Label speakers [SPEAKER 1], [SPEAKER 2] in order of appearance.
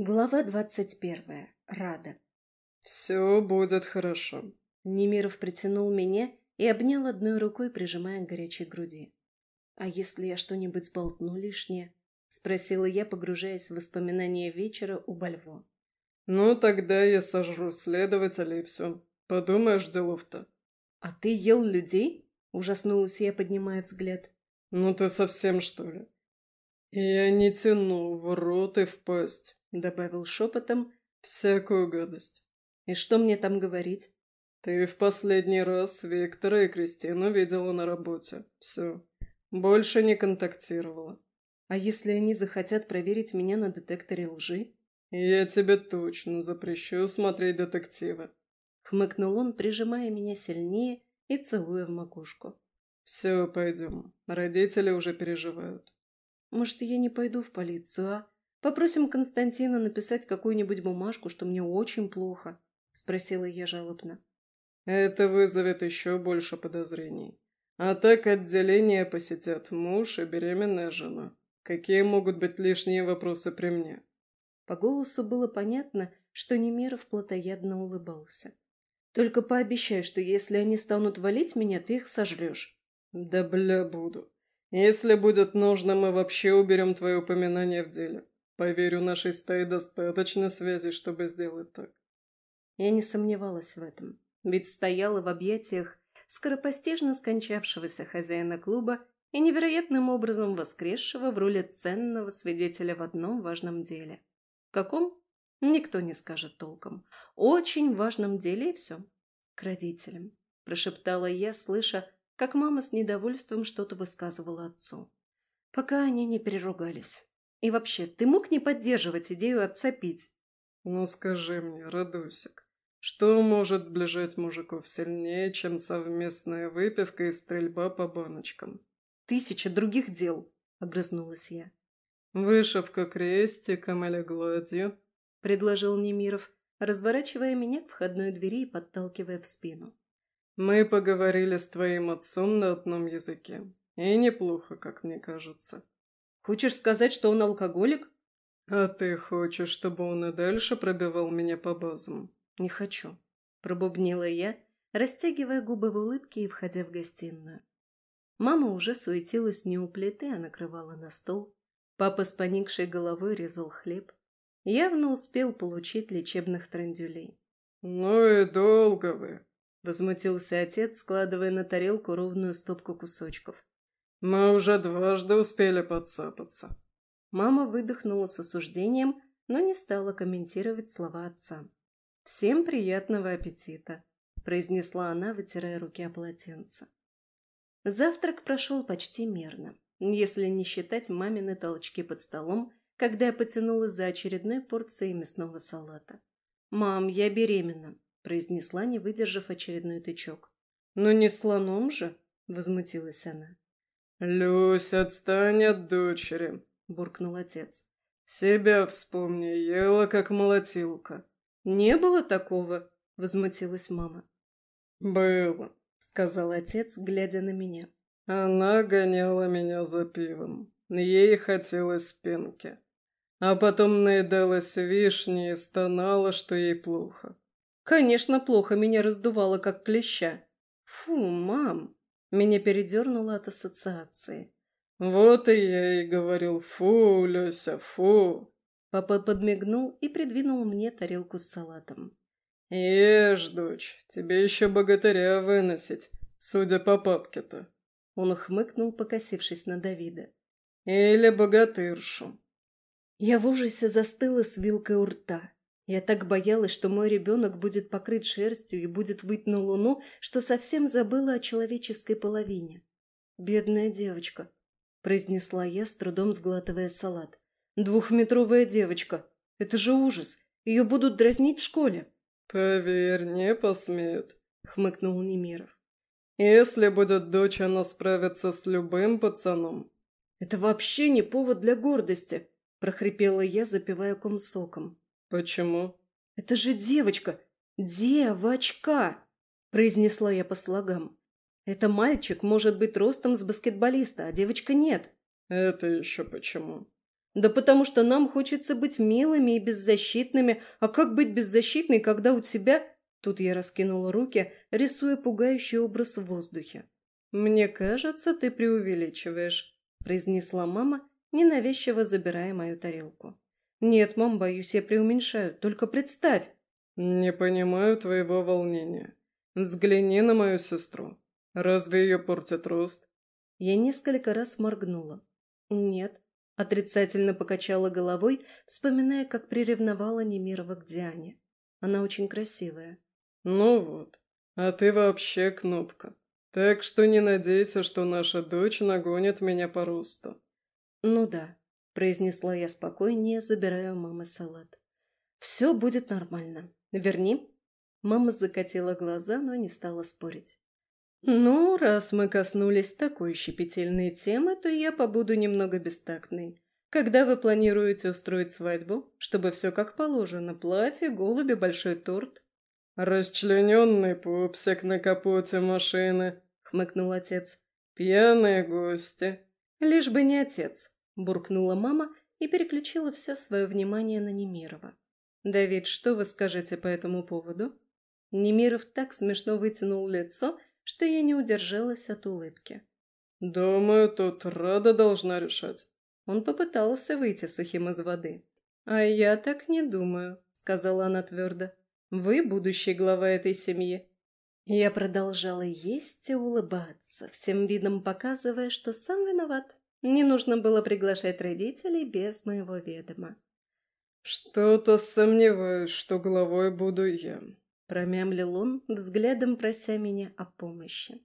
[SPEAKER 1] Глава двадцать первая. Рада.
[SPEAKER 2] «Все будет хорошо».
[SPEAKER 1] Немиров притянул меня и обнял одной рукой, прижимая к горячей груди. «А если я что-нибудь сболтну лишнее?» — спросила я, погружаясь в воспоминания вечера у Бальво.
[SPEAKER 2] «Ну, тогда я сожру следователя и все. Подумаешь, делов-то».
[SPEAKER 1] «А ты ел людей?» — ужаснулась я, поднимая взгляд.
[SPEAKER 2] «Ну ты совсем, что ли?» «Я не тяну в рот и в пасть», — добавил шепотом, — «всякую гадость».
[SPEAKER 1] «И что мне там говорить?»
[SPEAKER 2] «Ты в последний раз Виктора и Кристину видела на работе. Все. Больше не контактировала».
[SPEAKER 1] «А если они захотят проверить меня на детекторе лжи?»
[SPEAKER 2] «Я тебе точно запрещу смотреть детективы», —
[SPEAKER 1] хмыкнул он, прижимая меня сильнее и целуя в макушку.
[SPEAKER 2] «Все, пойдем. Родители уже переживают».
[SPEAKER 1] Может, я не пойду в полицию, а? Попросим Константина написать какую-нибудь бумажку, что мне очень плохо, спросила я жалобно.
[SPEAKER 2] Это вызовет еще больше подозрений. А так отделение посетят муж и беременная жена. Какие могут быть лишние вопросы при мне?
[SPEAKER 1] По голосу было понятно, что Немеров плотоядно улыбался. «Только пообещай, что если они станут валить меня, ты их сожрешь».
[SPEAKER 2] «Да бля буду. Если будет нужно, мы вообще уберем твое упоминание в деле. Поверю, нашей стаи достаточно связей, чтобы сделать так.
[SPEAKER 1] Я не сомневалась в этом, ведь стояла в объятиях скоропостижно скончавшегося хозяина клуба и невероятным образом воскресшего в роли ценного свидетеля в одном важном деле. В каком? Никто не скажет толком. Очень важном деле и все. К родителям. Прошептала я, слыша, как мама с недовольством что-то высказывала отцу. Пока они не переругались. И вообще, ты мог не поддерживать идею отца пить?
[SPEAKER 2] Ну скажи мне, Радусик, что может сближать мужиков сильнее, чем совместная выпивка и стрельба по баночкам?
[SPEAKER 1] Тысяча других дел, огрызнулась я.
[SPEAKER 2] Вышивка крестиком или гладью,
[SPEAKER 1] предложил Немиров, разворачивая меня к входной двери и подталкивая в спину.
[SPEAKER 2] Мы поговорили с твоим отцом на одном языке. И неплохо, как мне кажется.
[SPEAKER 1] Хочешь сказать, что он алкоголик?
[SPEAKER 2] А ты хочешь, чтобы он и дальше пробивал меня по базам?
[SPEAKER 1] Не хочу. Пробубнила я, растягивая губы в улыбке и входя в гостиную. Мама уже суетилась не у плиты, а накрывала на стол. Папа с поникшей головой резал хлеб. Явно успел получить лечебных трандюлей.
[SPEAKER 2] «Ну и долго вы»,
[SPEAKER 1] Возмутился отец, складывая на тарелку ровную стопку кусочков.
[SPEAKER 2] «Мы уже дважды успели подцапаться».
[SPEAKER 1] Мама выдохнула с осуждением, но не стала комментировать слова отца. «Всем приятного аппетита», – произнесла она, вытирая руки о полотенце. Завтрак прошел почти мерно, если не считать мамины толчки под столом, когда я потянулась за очередной порцией мясного салата. «Мам, я беременна», произнесла, не выдержав очередной тычок. «Но не слоном же!» — возмутилась она.
[SPEAKER 2] «Люсь, отстань от дочери!» — буркнул отец. «Себя вспомни, ела как молотилка».
[SPEAKER 1] «Не было такого!» — возмутилась мама.
[SPEAKER 2] «Было», —
[SPEAKER 1] сказал отец, глядя на меня.
[SPEAKER 2] «Она гоняла меня за пивом. Ей хотелось пенки. А потом наедалась вишней и стонала, что ей плохо.
[SPEAKER 1] Конечно, плохо меня раздувало, как клеща. Фу, мам. Меня передернуло от ассоциации.
[SPEAKER 2] Вот и я и говорил, фу, Люся, фу.
[SPEAKER 1] Папа подмигнул и придвинул мне тарелку с салатом.
[SPEAKER 2] Ешь, дочь, тебе еще богатыря выносить, судя по папке-то.
[SPEAKER 1] Он хмыкнул, покосившись на Давида.
[SPEAKER 2] Или богатыршу.
[SPEAKER 1] Я в ужасе застыла с вилкой у рта. Я так боялась, что мой ребенок будет покрыт шерстью и будет выть на луну, что совсем забыла о человеческой половине. «Бедная девочка», — произнесла я, с трудом сглатывая салат. «Двухметровая девочка. Это же ужас. Ее будут дразнить в школе».
[SPEAKER 2] «Поверь, не посмеют», — хмыкнул
[SPEAKER 1] Немиров.
[SPEAKER 2] «Если будет дочь, она справится с любым пацаном».
[SPEAKER 1] «Это вообще не повод для гордости», — прохрипела я, запивая ком соком.
[SPEAKER 2] «Почему?»
[SPEAKER 1] «Это же девочка! Девочка!» – произнесла я по слогам. «Это мальчик может быть ростом с баскетболиста, а девочка нет».
[SPEAKER 2] «Это еще почему?»
[SPEAKER 1] Да потому что нам хочется быть милыми и беззащитными. А как быть беззащитной, когда у тебя...» Тут я раскинула руки, рисуя пугающий образ в воздухе. «Мне кажется, ты преувеличиваешь», — произнесла мама, ненавязчиво забирая мою тарелку. «Нет, мам, боюсь, я преуменьшаю. Только представь!»
[SPEAKER 2] «Не понимаю твоего волнения. Взгляни на мою сестру. Разве ее портит рост?»
[SPEAKER 1] Я несколько раз моргнула. «Нет». Отрицательно покачала головой, вспоминая, как приревновала Немирова к Диане. Она очень красивая.
[SPEAKER 2] «Ну вот. А ты вообще кнопка. Так что не надейся, что наша дочь нагонит меня по росту».
[SPEAKER 1] «Ну да произнесла я спокойнее, забирая у мамы салат. «Все будет нормально. Верни». Мама закатила глаза, но не стала спорить. «Ну, раз мы коснулись такой щепетильной темы, то я побуду немного бестактной. Когда вы планируете устроить свадьбу, чтобы все как положено, платье, голуби, большой торт?»
[SPEAKER 2] «Расчлененный пупсик на капоте машины», — хмыкнул отец. «Пьяные гости».
[SPEAKER 1] «Лишь бы не отец», буркнула мама и переключила все свое внимание на Немирова. «Давид, что вы скажете по этому поводу?» Немиров так смешно вытянул лицо, что я не удержалась от улыбки.
[SPEAKER 2] «Думаю, тут Рада должна решать».
[SPEAKER 1] Он попытался выйти сухим из воды. «А я так не думаю», — сказала она твердо. «Вы будущий глава этой семьи». Я продолжала есть и улыбаться, всем видом показывая, что сам виноват. Не нужно было приглашать родителей без моего ведома.
[SPEAKER 2] «Что-то сомневаюсь, что главой буду я», —
[SPEAKER 1] промямлил он, взглядом прося меня о помощи.